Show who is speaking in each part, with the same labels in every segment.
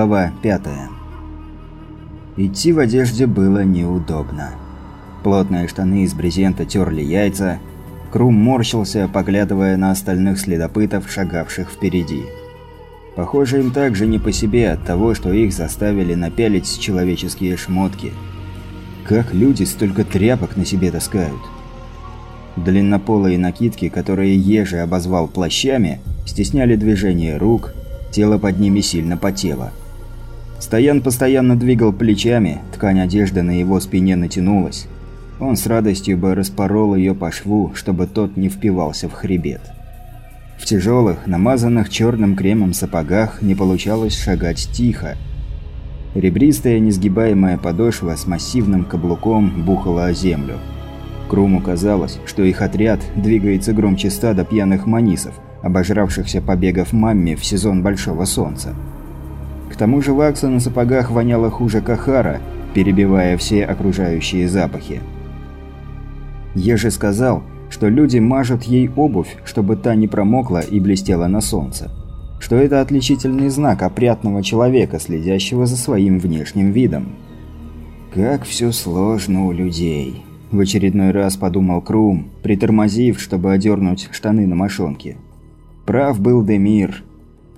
Speaker 1: Глава 5. Идти в одежде было неудобно. Плотные штаны из брезента терли яйца. Крум морщился, поглядывая на остальных следопытов, шагавших впереди. Похоже, им также не по себе от того, что их заставили напялить человеческие шмотки. Как люди столько тряпок на себе таскают? Длиннополые накидки, которые Ежи обозвал плащами, стесняли движение рук, тело под ними сильно потело. Стоян постоянно двигал плечами, ткань одежды на его спине натянулась. Он с радостью бы распорол ее по шву, чтобы тот не впивался в хребет. В тяжелых, намазанных черным кремом сапогах не получалось шагать тихо. Ребристая несгибаемая подошва с массивным каблуком бухала о землю. Круму казалось, что их отряд двигается громче стада пьяных манисов, обожравшихся побегов мамми в сезон Большого Солнца. Тому же вакса на сапогах воняла хуже кахара, перебивая все окружающие запахи. Еже сказал, что люди мажут ей обувь, чтобы та не промокла и блестела на солнце. Что это отличительный знак опрятного человека, следящего за своим внешним видом. Как все сложно у людей. В очередной раз подумал Крум, притормозив, чтобы одернуть штаны на мошонке. Прав был Демир.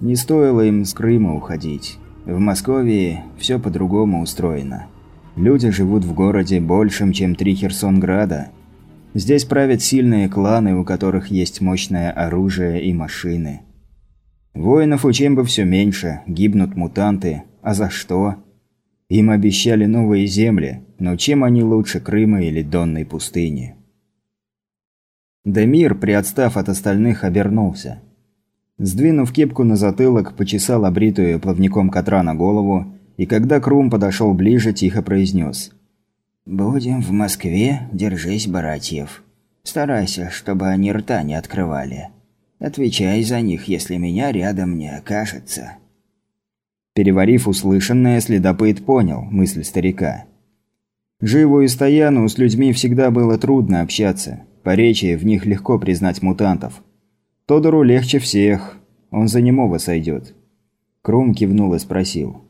Speaker 1: Не стоило им с Крыма уходить. В Москве все по-другому устроено. Люди живут в городе большим, чем три Херсонграда. Здесь правят сильные кланы, у которых есть мощное оружие и машины. Воинов у Чембы все меньше, гибнут мутанты. А за что? Им обещали новые земли, но чем они лучше Крыма или Донной пустыни? Демир, приотстав от остальных, обернулся. Сдвинув кепку на затылок, почесал обритую плавником котра на голову, и когда Крум подошел ближе, тихо произнес. «Будем в Москве, держись, братьев. Старайся, чтобы они рта не открывали. Отвечай за них, если меня рядом не окажется». Переварив услышанное, следопыт понял мысль старика. Живу и Стояну с людьми всегда было трудно общаться. По речи в них легко признать мутантов. Тодору легче всех. Он за немого сойдет. Крум кивнул и спросил.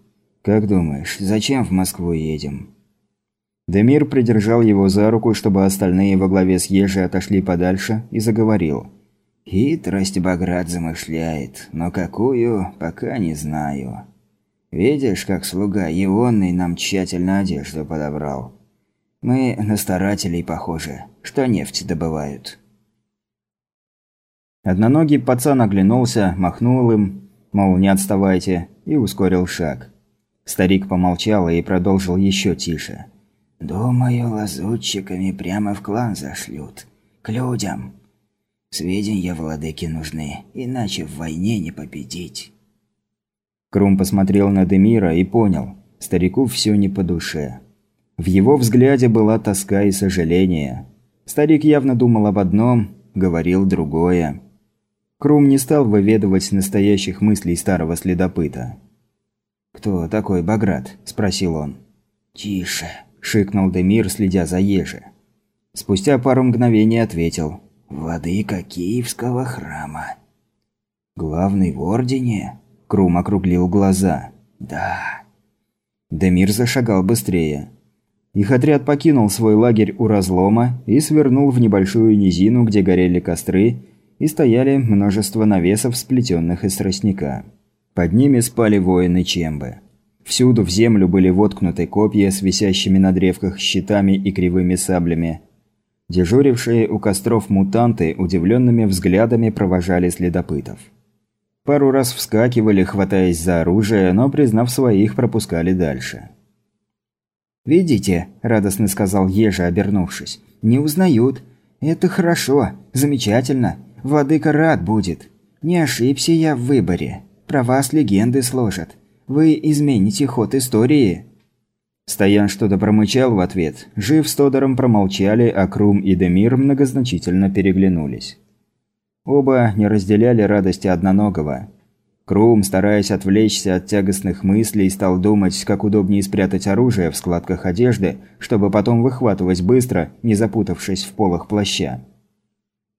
Speaker 1: «Как думаешь, зачем в Москву едем?» Демир придержал его за руку, чтобы остальные во главе с Ежи отошли подальше, и заговорил. «Хитрость Баграт замышляет, но какую, пока не знаю. Видишь, как слуга Ионный нам тщательно одежду подобрал? Мы на старателей похожи, что нефть добывают». Одноногий пацан оглянулся, махнул им, мол, не отставайте, и ускорил шаг. Старик помолчал и продолжил еще тише. «Думаю, лазутчиками прямо в клан зашлют. К людям. Сведения владыки нужны, иначе в войне не победить». Крум посмотрел на Демира и понял, старику все не по душе. В его взгляде была тоска и сожаление. Старик явно думал об одном, говорил другое. Крум не стал выведывать настоящих мыслей старого следопыта. «Кто такой Баграт?» – спросил он. «Тише», – шикнул Демир, следя за Еже. Спустя пару мгновений ответил. «Владыка Киевского храма». «Главный в Ордене?» Крум округлил глаза. «Да». Демир зашагал быстрее. Их отряд покинул свой лагерь у разлома и свернул в небольшую низину, где горели костры, и стояли множество навесов, сплетенных из тростника. Под ними спали воины Чембы. Всюду в землю были воткнуты копья с висящими на древках щитами и кривыми саблями. Дежурившие у костров мутанты удивленными взглядами провожали следопытов. Пару раз вскакивали, хватаясь за оружие, но, признав своих, пропускали дальше. «Видите», – радостно сказал Ежа, обернувшись, – «не узнают. Это хорошо, замечательно. Владыка рад будет. Не ошибся я в выборе. Про вас легенды сложат. Вы измените ход истории». Стоян что-то промычал в ответ. Жив с Тодором промолчали, а Крум и Демир многозначительно переглянулись. Оба не разделяли радости одноногого. Крум, стараясь отвлечься от тягостных мыслей, стал думать, как удобнее спрятать оружие в складках одежды, чтобы потом выхватывать быстро, не запутавшись в полах плаща.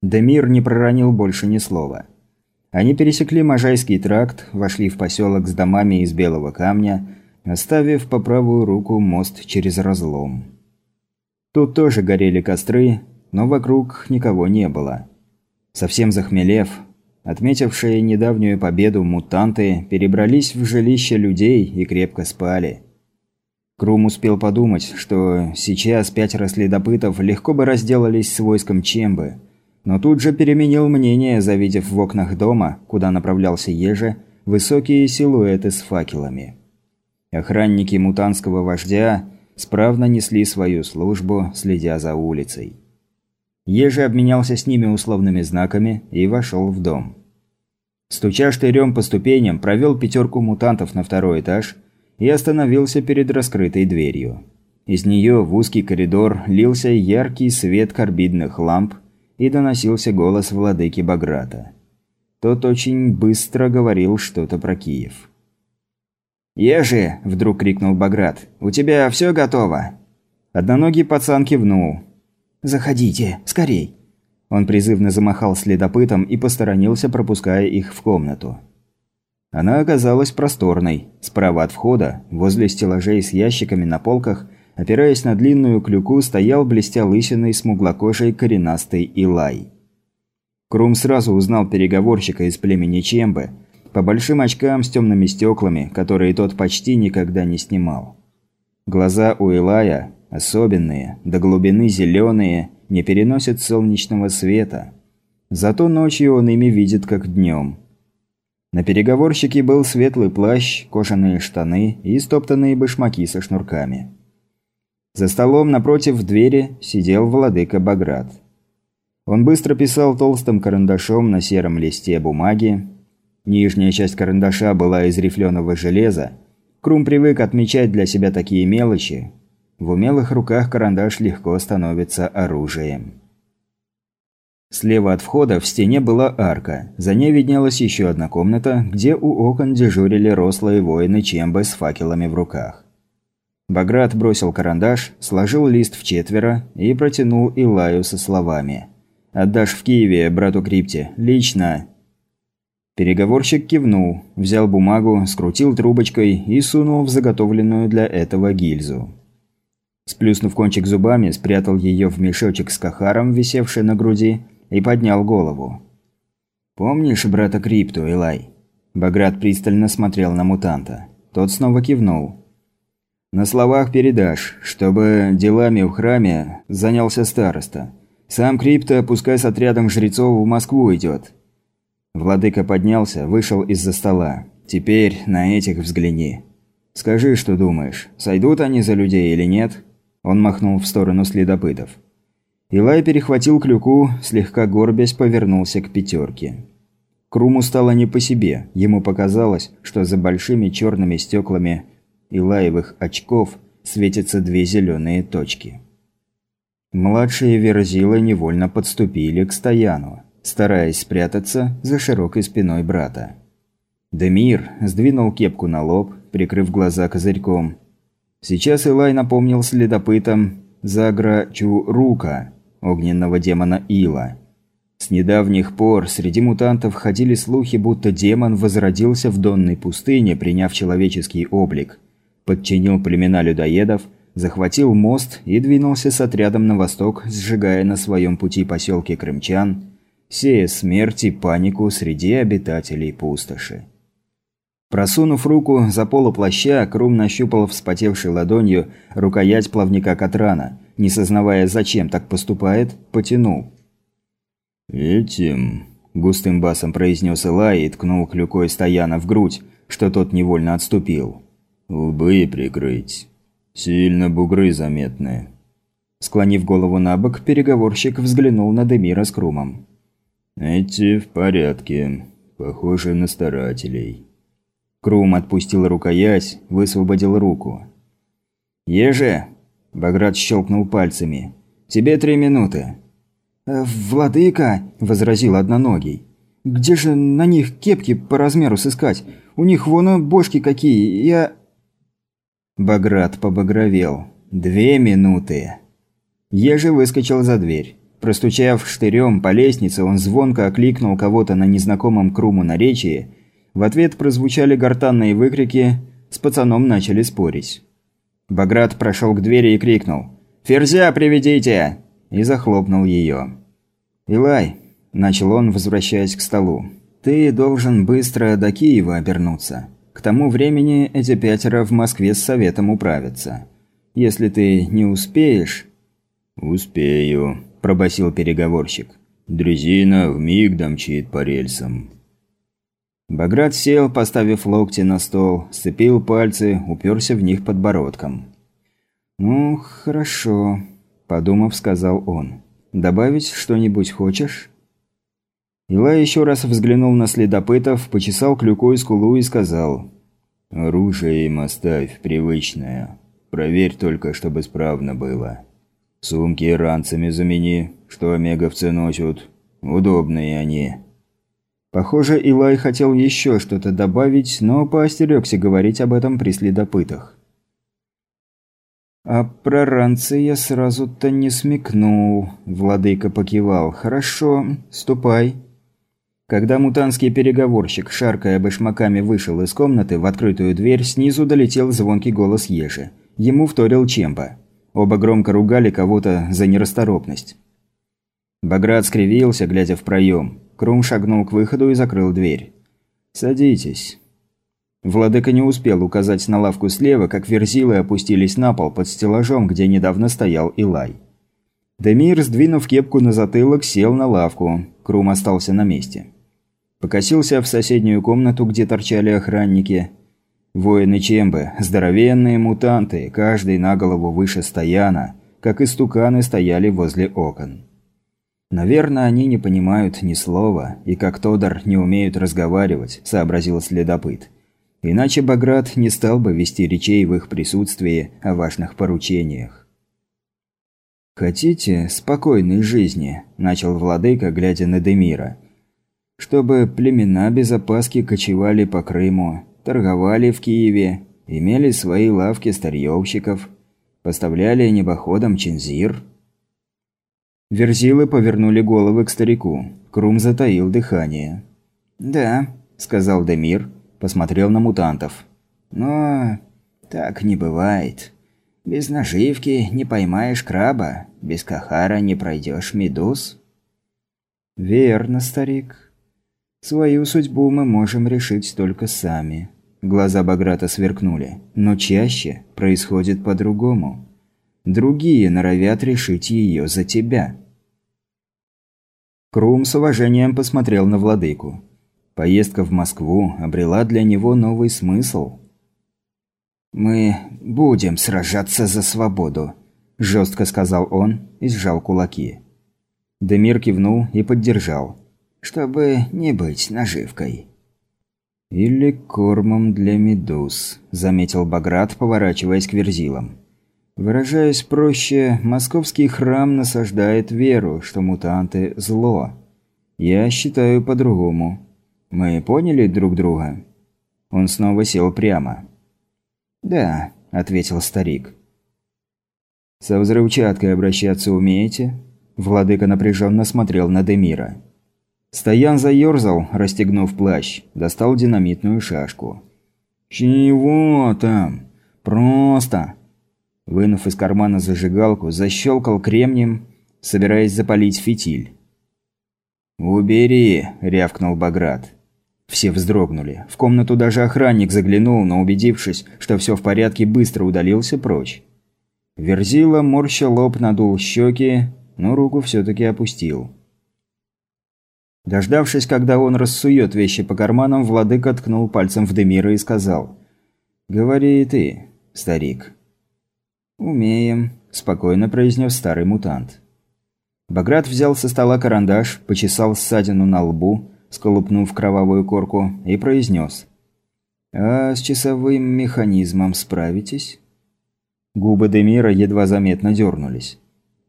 Speaker 1: Демир не проронил больше ни слова. Они пересекли Можайский тракт, вошли в поселок с домами из белого камня, оставив по правую руку мост через разлом. Тут тоже горели костры, но вокруг никого не было. Совсем захмелев, отметившие недавнюю победу мутанты перебрались в жилище людей и крепко спали. Крум успел подумать, что сейчас пятеро следопытов легко бы разделались с войском Чембы – но тут же переменил мнение, завидев в окнах дома, куда направлялся Еже, высокие силуэты с факелами. Охранники мутанского вождя справно несли свою службу, следя за улицей. Еже обменялся с ними условными знаками и вошел в дом. Стуча штырем по ступеням, провел пятерку мутантов на второй этаж и остановился перед раскрытой дверью. Из нее в узкий коридор лился яркий свет карбидных ламп, и доносился голос владыки Баграта. Тот очень быстро говорил что-то про Киев. «Ежи!» – вдруг крикнул Баграт. «У тебя все готово?» Одноногий пацан кивнул. «Заходите, скорей!» Он призывно замахал следопытом и посторонился, пропуская их в комнату. Она оказалась просторной. Справа от входа, возле стеллажей с ящиками на полках, Опираясь на длинную клюку, стоял блестя лысиной смуглокожей коренастый Илай. Крум сразу узнал переговорщика из племени Чембы по большим очкам с темными стеклами, которые тот почти никогда не снимал. Глаза у Илая особенные, до глубины зеленые, не переносят солнечного света. Зато ночью он ими видит как днем. На переговорщике был светлый плащ, кожаные штаны и стоптанные башмаки со шнурками. За столом напротив двери сидел владыка Баграт. Он быстро писал толстым карандашом на сером листе бумаги. Нижняя часть карандаша была из рифленого железа. Крум привык отмечать для себя такие мелочи. В умелых руках карандаш легко становится оружием. Слева от входа в стене была арка. За ней виднелась еще одна комната, где у окон дежурили рослые воины Чембы с факелами в руках. Баграт бросил карандаш, сложил лист в четверо и протянул Илаю со словами. «Отдашь в Киеве, брату Крипте. Лично». Переговорщик кивнул, взял бумагу, скрутил трубочкой и сунул в заготовленную для этого гильзу. Сплюснув кончик зубами, спрятал ее в мешочек с кахаром, висевший на груди, и поднял голову. «Помнишь брата Крипту, Илай?» Баграт пристально смотрел на мутанта. Тот снова кивнул. На словах передашь, чтобы делами в храме занялся староста. Сам Крипто пускай с отрядом жрецов в Москву идет. Владыка поднялся, вышел из-за стола. Теперь на этих взгляни. Скажи, что думаешь, сойдут они за людей или нет? Он махнул в сторону следопытов. Илай перехватил клюку, слегка горбясь, повернулся к пятерке. Круму стало не по себе. Ему показалось, что за большими черными стеклами Илаевых очков светятся две зеленые точки. Младшие верзилы невольно подступили к Стояну, стараясь спрятаться за широкой спиной брата. Демир сдвинул кепку на лоб, прикрыв глаза козырьком. Сейчас Илай напомнил следопытам Загра Чурука, огненного демона Ила. С недавних пор среди мутантов ходили слухи, будто демон возродился в Донной пустыне, приняв человеческий облик подчинил племена людоедов, захватил мост и двинулся с отрядом на восток, сжигая на своем пути поселки крымчан, сея смерть и панику среди обитателей пустоши. Просунув руку за полу плаща, Крум нащупал вспотевшей ладонью рукоять плавника Катрана, не сознавая, зачем так поступает, потянул. «Этим...» – густым басом произнес Илай и ткнул клюкой Стояна в грудь, что тот невольно отступил. «Лбы прикрыть. Сильно бугры заметны». Склонив голову на бок, переговорщик взглянул на Демира с Крумом. «Эти в порядке. Похожи на старателей». Крум отпустил рукоять, высвободил руку. «Еже!» – Баграт щелкнул пальцами. «Тебе три минуты». «Э, «Владыка!» – возразил одноногий. «Где же на них кепки по размеру сыскать? У них вон бошки какие, я...» Баграт побагровел. «Две минуты!» Ежи выскочил за дверь. Простучав штырем по лестнице, он звонко окликнул кого-то на незнакомом круму наречии. В ответ прозвучали гортанные выкрики, с пацаном начали спорить. Баграт прошел к двери и крикнул «Ферзя приведите!» и захлопнул ее. «Илай», – начал он, возвращаясь к столу, – «ты должен быстро до Киева обернуться. К тому времени эти пятеро в Москве с советом управятся. Если ты не успеешь...»
Speaker 2: «Успею», – пробасил переговорщик. «Дрезина вмиг домчит по рельсам».
Speaker 1: Баграт сел, поставив локти на стол, сцепил пальцы, уперся в них подбородком. «Ну, хорошо», – подумав, сказал он. «Добавить что-нибудь хочешь?» Илай еще раз взглянул на следопытов, почесал клюкой скулу и сказал.
Speaker 2: «Оружие им оставь, привычное. Проверь только, чтобы справно было. Сумки ранцами замени, что омеговцы носят. Удобные они».
Speaker 1: Похоже, Илай хотел еще что-то добавить, но поостерегся говорить об этом при следопытах. «А про ранцы я сразу-то не смекнул», – владыка покивал. «Хорошо, ступай». Когда мутанский переговорщик, шаркая башмаками, вышел из комнаты, в открытую дверь снизу долетел звонкий голос Ежи. Ему вторил Чемпа. Оба громко ругали кого-то за нерасторопность. Баграт скривился, глядя в проем. Крум шагнул к выходу и закрыл дверь. «Садитесь». Владыка не успел указать на лавку слева, как верзилы опустились на пол под стеллажом, где недавно стоял Илай. Демир, сдвинув кепку на затылок, сел на лавку. Крум остался на месте. Покосился в соседнюю комнату, где торчали охранники. Воины Чембы, здоровенные мутанты, каждый на голову выше стояна, как и стуканы стояли возле окон. «Наверное, они не понимают ни слова, и как Тодор не умеют разговаривать», – сообразил следопыт. «Иначе Баграт не стал бы вести речей в их присутствии о важных поручениях». «Хотите спокойной жизни?» – начал владыка, глядя на Демира. «Чтобы племена без опаски кочевали по Крыму, торговали в Киеве, имели свои лавки старьевщиков, поставляли небоходам чинзир». Верзилы повернули головы к старику. Крум затаил дыхание. «Да», – сказал Демир, посмотрел на мутантов. «Но так не бывает. Без наживки не поймаешь краба, без кахара не пройдешь медуз». «Верно, старик. Свою судьбу мы можем решить только сами». Глаза Баграта сверкнули. «Но чаще происходит по-другому. Другие норовят решить ее за тебя». Крум с уважением посмотрел на владыку. Поездка в Москву обрела для него новый смысл. «Мы будем сражаться за свободу», – жестко сказал он и сжал кулаки. Демир кивнул и поддержал. «Чтобы не быть наживкой». «Или кормом для медуз», – заметил Баграт, поворачиваясь к верзилам. Выражаясь проще, московский храм насаждает веру, что мутанты – зло. Я считаю по-другому. Мы поняли друг друга?» Он снова сел прямо. «Да», – ответил старик. «Со взрывчаткой обращаться умеете?» Владыка напряженно смотрел на Демира. Стоян заерзал, расстегнув плащ, достал динамитную шашку. «Чего там? Просто!» Вынув из кармана зажигалку, защелкал кремнием, собираясь запалить фитиль. «Убери!» – рявкнул Баграт. Все вздрогнули. В комнату даже охранник заглянул, но убедившись, что все в порядке, быстро удалился прочь. Верзила, морща лоб, надул щеки, но руку все-таки опустил. Дождавшись, когда он рассует вещи по карманам, владыка ткнул пальцем в Демира и сказал «Говори и ты, старик». «Умеем», – спокойно произнес старый мутант. Баграт взял со стола карандаш, почесал ссадину на лбу, сколупнув кровавую корку, и произнес. «А с часовым механизмом справитесь?» Губы Демира едва заметно дернулись.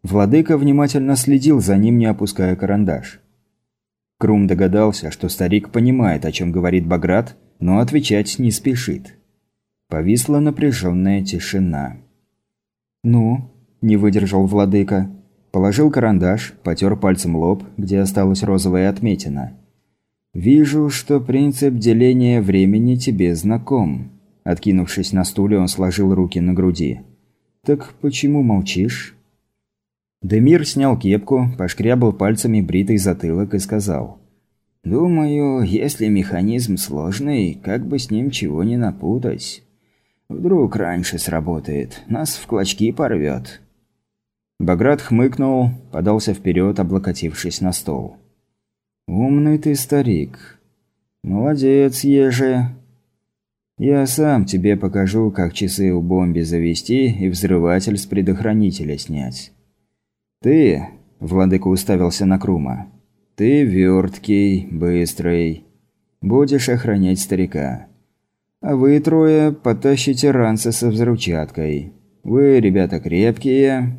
Speaker 1: Владыка внимательно следил за ним, не опуская карандаш. Крум догадался, что старик понимает, о чем говорит Баграт, но отвечать не спешит. Повисла напряженная тишина. «Ну?» – не выдержал владыка. Положил карандаш, потер пальцем лоб, где осталась розовая отметина. «Вижу, что принцип деления времени тебе знаком». Откинувшись на стуле, он сложил руки на груди. «Так почему молчишь?» Демир снял кепку, пошкрябал пальцами бритый затылок и сказал. «Думаю, если механизм сложный, как бы с ним чего не напутать. Вдруг раньше сработает, нас в клочки порвет». Баграт хмыкнул, подался вперед, облокотившись на стол. «Умный ты старик. Молодец, Еже. Я сам тебе покажу, как часы у бомби завести и взрыватель с предохранителя снять. Ты, — владыка уставился на Крума, — ты верткий, быстрый. Будешь охранять старика. А вы трое потащите ранца со взрывчаткой. Вы, ребята, крепкие.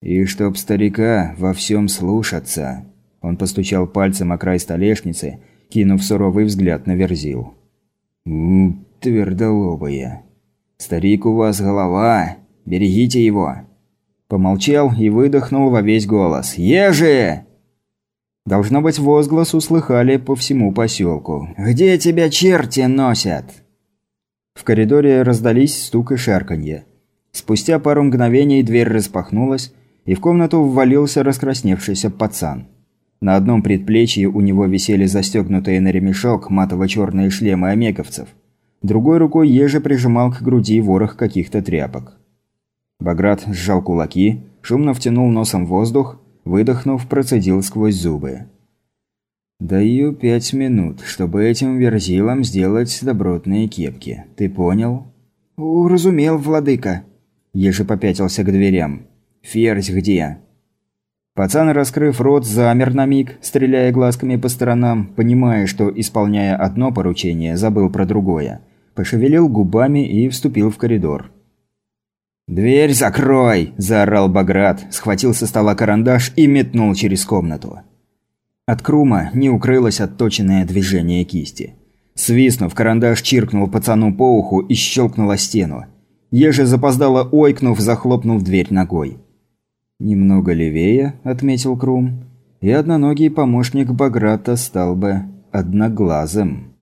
Speaker 1: И чтоб старика во всем слушаться. Он постучал пальцем о край столешницы, кинув суровый взгляд на Верзил. «У, твердолобые. Старик у вас голова. Берегите его». Помолчал и выдохнул во весь голос. «Ежи!» Должно быть, возглас услыхали по всему поселку. «Где тебя черти носят?» В коридоре раздались стук и шарканье. Спустя пару мгновений дверь распахнулась, и в комнату ввалился раскрасневшийся пацан. На одном предплечье у него висели застегнутые на ремешок матово-черные шлемы омеговцев. Другой рукой еже прижимал к груди ворох каких-то тряпок. Баграт сжал кулаки, шумно втянул носом воздух, выдохнув, процедил сквозь зубы. «Даю пять минут, чтобы этим верзилам сделать добротные кепки. Ты понял?» «Уразумел, владыка». Еже попятился к дверям. «Ферзь где?» Пацан, раскрыв рот, замер на миг, стреляя глазками по сторонам, понимая, что, исполняя одно поручение, забыл про другое. Пошевелил губами и вступил в коридор. «Дверь закрой!» – заорал Баграт, схватил со стола карандаш и метнул через комнату. От Крума не укрылось отточенное движение кисти. Свистнув, карандаш чиркнул пацану по уху и щелкнул стену. Еже запоздало ойкнув, захлопнув дверь ногой. «Немного левее», – отметил Крум, – «и одноногий помощник Баграта стал бы одноглазым».